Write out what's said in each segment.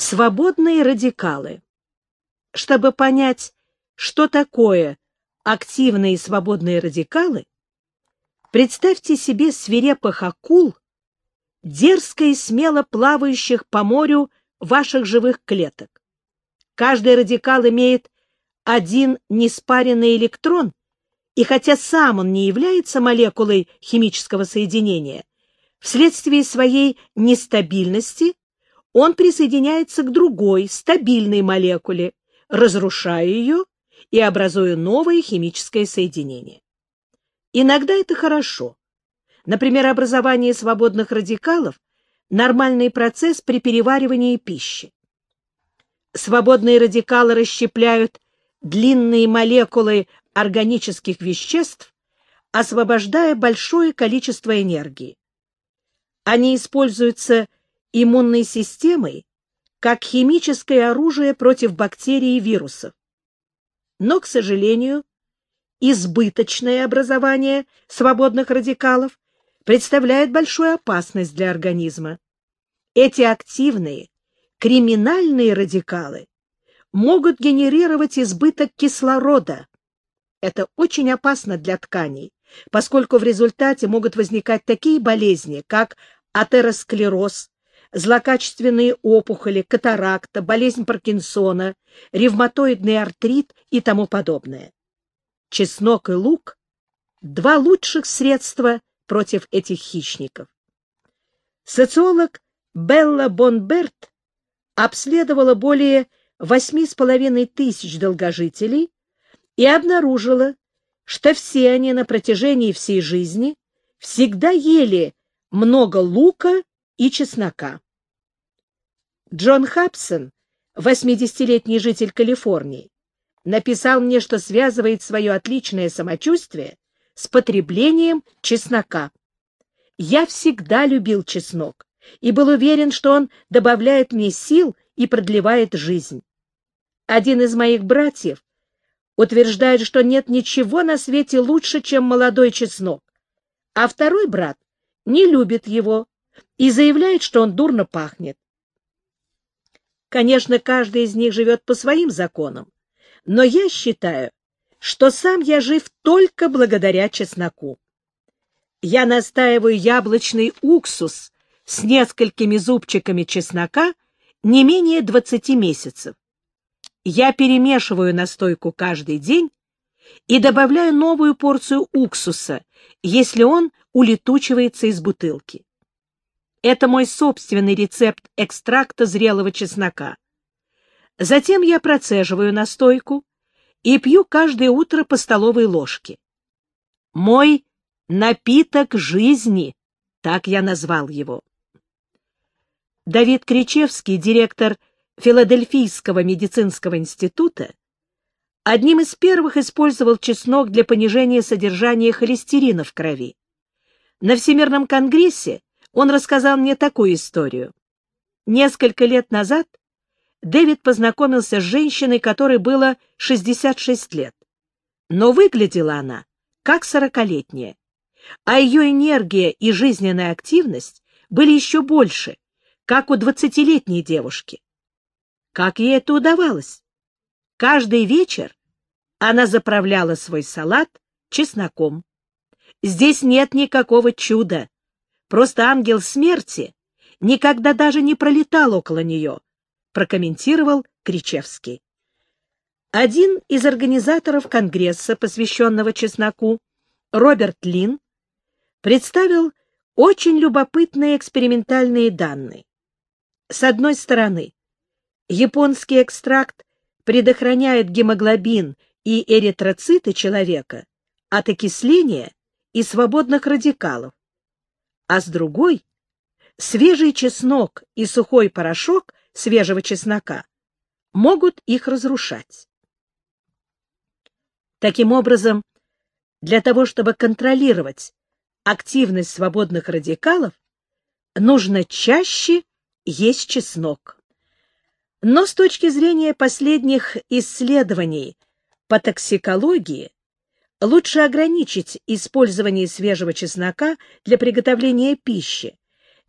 Свободные радикалы. Чтобы понять, что такое активные и свободные радикалы, представьте себе свирепых акул, дерзко и смело плавающих по морю ваших живых клеток. Каждый радикал имеет один неспаренный электрон, и хотя сам он не является молекулой химического соединения, вследствие своей нестабильности он присоединяется к другой, стабильной молекуле, разрушая ее и образуя новое химическое соединение. Иногда это хорошо. Например, образование свободных радикалов – нормальный процесс при переваривании пищи. Свободные радикалы расщепляют длинные молекулы органических веществ, освобождая большое количество энергии. Они используются иммунной системой как химическое оружие против бактерий и вирусов. Но, к сожалению, избыточное образование свободных радикалов представляет большую опасность для организма. Эти активные, криминальные радикалы могут генерировать избыток кислорода. Это очень опасно для тканей, поскольку в результате могут возникать такие болезни, как атеросклероз, злокачественные опухоли, катаракта, болезнь Паркинсона, ревматоидный артрит и тому подобное. Чеснок и лук – два лучших средства против этих хищников. Социолог Белла Бонберт обследовала более восьми с половиной тысяч долгожителей и обнаружила, что все они на протяжении всей жизни всегда ели много лука и чеснока. Джон Хабсон, 80-летний житель Калифорнии, написал мне, что связывает свое отличное самочувствие с потреблением чеснока. Я всегда любил чеснок и был уверен, что он добавляет мне сил и продлевает жизнь. Один из моих братьев утверждает, что нет ничего на свете лучше, чем молодой чеснок, а второй брат не любит его и заявляет, что он дурно пахнет. Конечно, каждый из них живет по своим законам, но я считаю, что сам я жив только благодаря чесноку. Я настаиваю яблочный уксус с несколькими зубчиками чеснока не менее 20 месяцев. Я перемешиваю настойку каждый день и добавляю новую порцию уксуса, если он улетучивается из бутылки. Это мой собственный рецепт экстракта зрелого чеснока. Затем я процеживаю настойку и пью каждое утро по столовой ложке. Мой напиток жизни, так я назвал его. Давид Кричевский, директор Филадельфийского медицинского института, одним из первых использовал чеснок для понижения содержания холестерина в крови. На Всемирном конгрессе он рассказал мне такую историю. Несколько лет назад Дэвид познакомился с женщиной, которой было 66 лет. Но выглядела она как сорокалетняя, а ее энергия и жизненная активность были еще больше, как у двадцатилетней девушки. Как ей это удавалось? Каждый вечер она заправляла свой салат чесноком. Здесь нет никакого чуда. Просто ангел смерти никогда даже не пролетал около нее, прокомментировал Кричевский. Один из организаторов конгресса, посвященного чесноку, Роберт Лин, представил очень любопытные экспериментальные данные. С одной стороны, японский экстракт предохраняет гемоглобин и эритроциты человека от окисления и свободных радикалов, а с другой — свежий чеснок и сухой порошок свежего чеснока могут их разрушать. Таким образом, для того, чтобы контролировать активность свободных радикалов, нужно чаще есть чеснок. Но с точки зрения последних исследований по токсикологии, лучше ограничить использование свежего чеснока для приготовления пищи,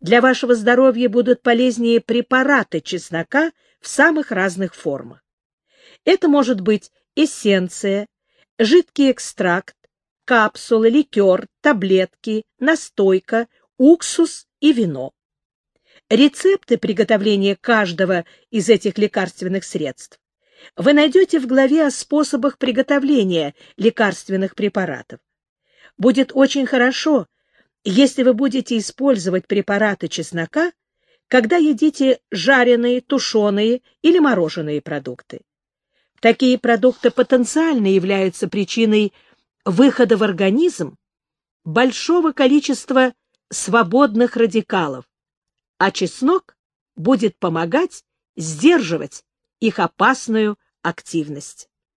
Для вашего здоровья будут полезнее препараты чеснока в самых разных формах. Это может быть эссенция, жидкий экстракт, капсулы, ликер, таблетки, настойка, уксус и вино. Рецепты приготовления каждого из этих лекарственных средств вы найдете в главе о способах приготовления лекарственных препаратов. Будет очень хорошо, если вы будете использовать препараты чеснока, когда едите жареные, тушеные или мороженые продукты. Такие продукты потенциально являются причиной выхода в организм большого количества свободных радикалов, а чеснок будет помогать сдерживать их опасную активность.